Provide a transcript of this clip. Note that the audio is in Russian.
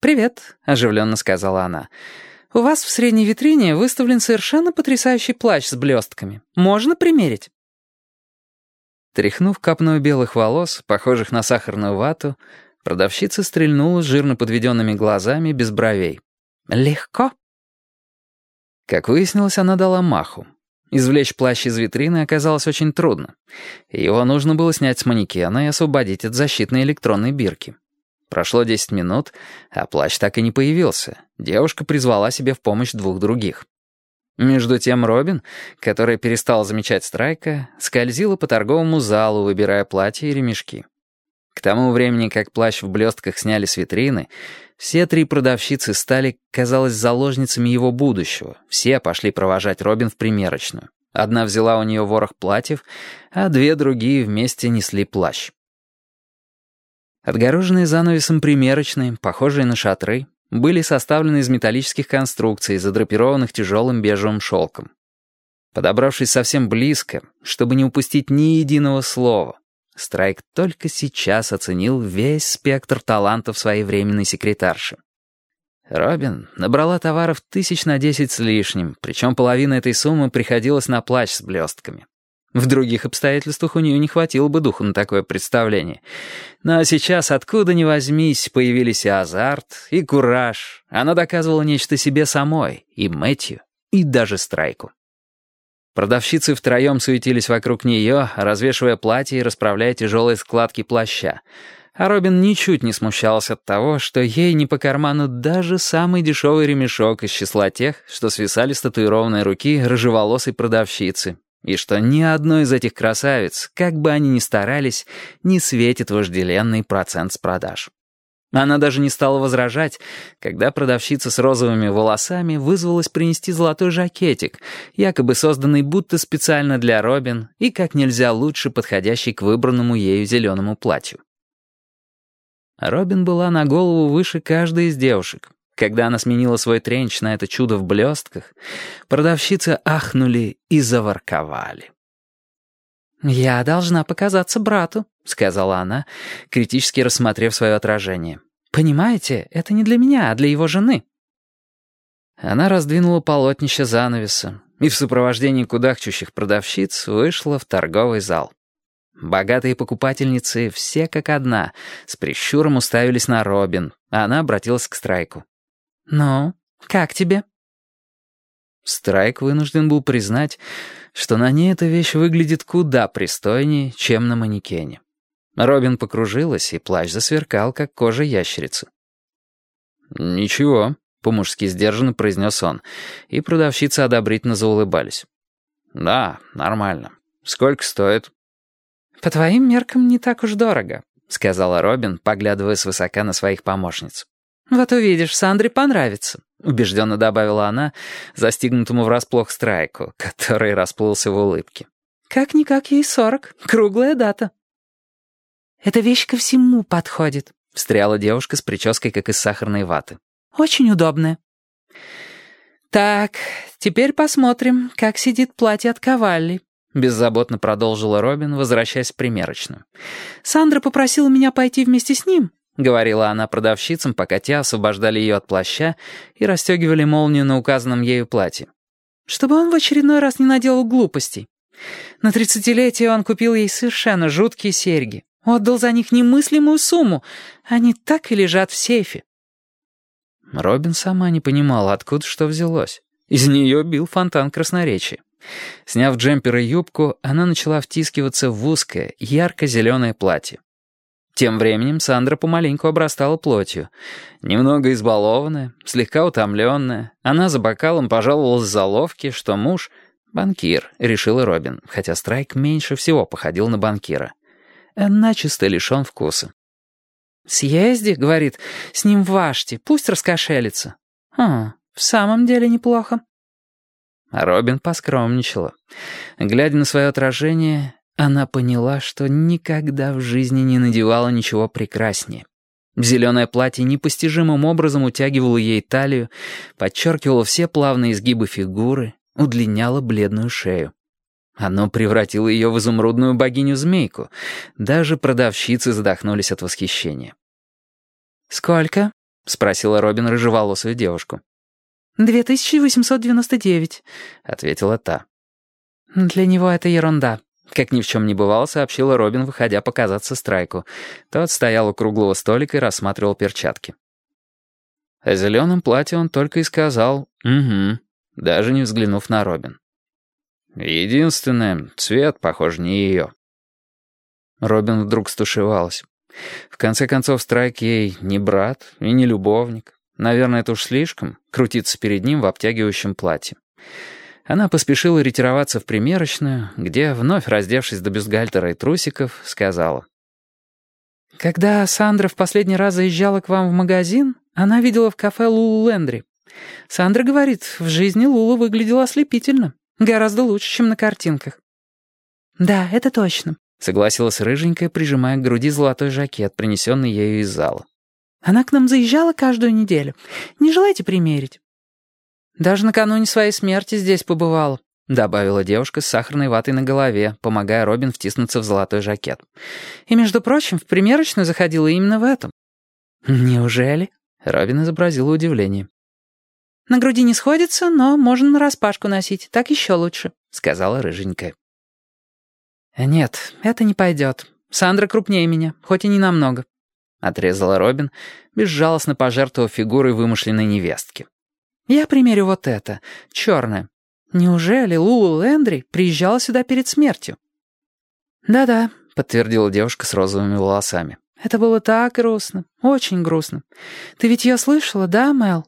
«Привет», — оживленно сказала она. «У вас в средней витрине выставлен совершенно потрясающий плащ с блестками. Можно примерить?» Тряхнув копной белых волос, похожих на сахарную вату, продавщица стрельнула жирно подведенными глазами без бровей. «Легко?» Как выяснилось, она дала маху. Извлечь плащ из витрины оказалось очень трудно. Его нужно было снять с манекена и освободить от защитной электронной бирки. Прошло 10 минут, а плащ так и не появился. Девушка призвала себе в помощь двух других. Между тем Робин, которая перестала замечать Страйка, скользила по торговому залу, выбирая платья и ремешки. К тому времени, как плащ в блестках сняли с витрины, все три продавщицы стали, казалось, заложницами его будущего. Все пошли провожать Робин в примерочную. Одна взяла у нее ворох платьев, а две другие вместе несли плащ. Отгороженные занавесом примерочные, похожие на шатры, были составлены из металлических конструкций, задрапированных тяжелым бежевым шелком. Подобравшись совсем близко, чтобы не упустить ни единого слова, Страйк только сейчас оценил весь спектр талантов своей временной секретарши. Робин набрала товаров тысяч на десять с лишним, причем половина этой суммы приходилась на плащ с блестками. В других обстоятельствах у нее не хватило бы духу на такое представление. Но сейчас откуда ни возьмись появились и азарт, и кураж. Она доказывала нечто себе самой, и Мэтью, и даже Страйку. Продавщицы втроем суетились вокруг нее, развешивая платье и расправляя тяжелые складки плаща. А Робин ничуть не смущался от того, что ей не по карману даже самый дешевый ремешок из числа тех, что свисали с татуированной руки рыжеволосой продавщицы, и что ни одной из этих красавиц, как бы они ни старались, не светит вожделенный процент с продаж. Она даже не стала возражать, когда продавщица с розовыми волосами вызвалась принести золотой жакетик, якобы созданный будто специально для Робин и как нельзя лучше подходящий к выбранному ею зеленому платью. Робин была на голову выше каждой из девушек, когда она сменила свой тренч на это чудо в блестках, продавщицы ахнули и заворковали. «Я должна показаться брату», — сказала она, критически рассмотрев свое отражение. «Понимаете, это не для меня, а для его жены». Она раздвинула полотнище занавеса и в сопровождении кудахчущих продавщиц вышла в торговый зал. Богатые покупательницы, все как одна, с прищуром уставились на Робин, а она обратилась к Страйку. «Ну, как тебе?» Страйк вынужден был признать, что на ней эта вещь выглядит куда пристойнее, чем на манекене. Робин покружилась, и плащ засверкал, как кожа ящерицы. «Ничего», — по-мужски сдержанно произнес он, и продавщицы одобрительно заулыбались. «Да, нормально. Сколько стоит?» «По твоим меркам не так уж дорого», — сказала Робин, поглядывая свысока на своих помощниц. «Вот увидишь, Сандре понравится», — убежденно добавила она, застигнутому врасплох страйку, который расплылся в улыбке. «Как-никак ей сорок, круглая дата». «Эта вещь ко всему подходит», — встряла девушка с прической, как из сахарной ваты. «Очень удобная». «Так, теперь посмотрим, как сидит платье от Кавалли», — беззаботно продолжила Робин, возвращаясь в примерочную. «Сандра попросила меня пойти вместе с ним, — говорила она продавщицам, пока те освобождали ее от плаща и расстегивали молнию на указанном ею платье. «Чтобы он в очередной раз не наделал глупостей. На тридцатилетие он купил ей совершенно жуткие серьги. Отдал за них немыслимую сумму. Они так и лежат в сейфе». Робин сама не понимала, откуда что взялось. Из нее бил фонтан красноречия. Сняв джемпер и юбку, она начала втискиваться в узкое, ярко-зеленое платье. Тем временем Сандра помаленьку обрастала плотью. Немного избалованная, слегка утомленная, она за бокалом пожаловалась за ловки, что муж — банкир, решила Робин, хотя Страйк меньше всего походил на банкира. Начисто лишен вкуса. «Съезди, — говорит, — с ним в Ваште, пусть раскошелится». «А, в самом деле неплохо». Робин поскромничала. Глядя на свое отражение, она поняла, что никогда в жизни не надевала ничего прекраснее. Зеленое платье непостижимым образом утягивало ей талию, подчеркивало все плавные изгибы фигуры, удлиняло бледную шею. Оно превратило ее в изумрудную богиню-змейку. Даже продавщицы задохнулись от восхищения. «Сколько?» — спросила Робин рыжеволосую девушку. «2899», — ответила та. «Для него это ерунда», — как ни в чем не бывало, сообщила Робин, выходя показаться Страйку. Тот стоял у круглого столика и рассматривал перчатки. О зеленом платье он только и сказал «Угу», даже не взглянув на Робин. Единственное, цвет, похоже, не ее. Робин вдруг стушевалась. В конце концов, Страйк ей не брат и не любовник. Наверное, это уж слишком, крутиться перед ним в обтягивающем платье. Она поспешила ретироваться в примерочную, где, вновь раздевшись до бюстгальтера и трусиков, сказала. «Когда Сандра в последний раз заезжала к вам в магазин, она видела в кафе Лулу Лендри. Сандра говорит, в жизни Лула выглядела ослепительно, гораздо лучше, чем на картинках». «Да, это точно», — согласилась рыженькая, прижимая к груди золотой жакет, принесенный ею из зала. «Она к нам заезжала каждую неделю. Не желаете примерить?» «Даже накануне своей смерти здесь побывала», — добавила девушка с сахарной ватой на голове, помогая Робин втиснуться в золотой жакет. «И, между прочим, в примерочную заходила именно в этом». «Неужели?» — Робин изобразила удивление. «На груди не сходится, но можно нараспашку носить, так еще лучше», — сказала рыженькая. «Нет, это не пойдет. Сандра крупнее меня, хоть и не намного», — отрезала Робин, безжалостно пожертвовав фигурой вымышленной невестки. «Я примерю вот это, черное. Неужели Лулу Лендри приезжала сюда перед смертью?» «Да-да», — подтвердила девушка с розовыми волосами. «Это было так грустно, очень грустно. Ты ведь ее слышала, да, Мел?»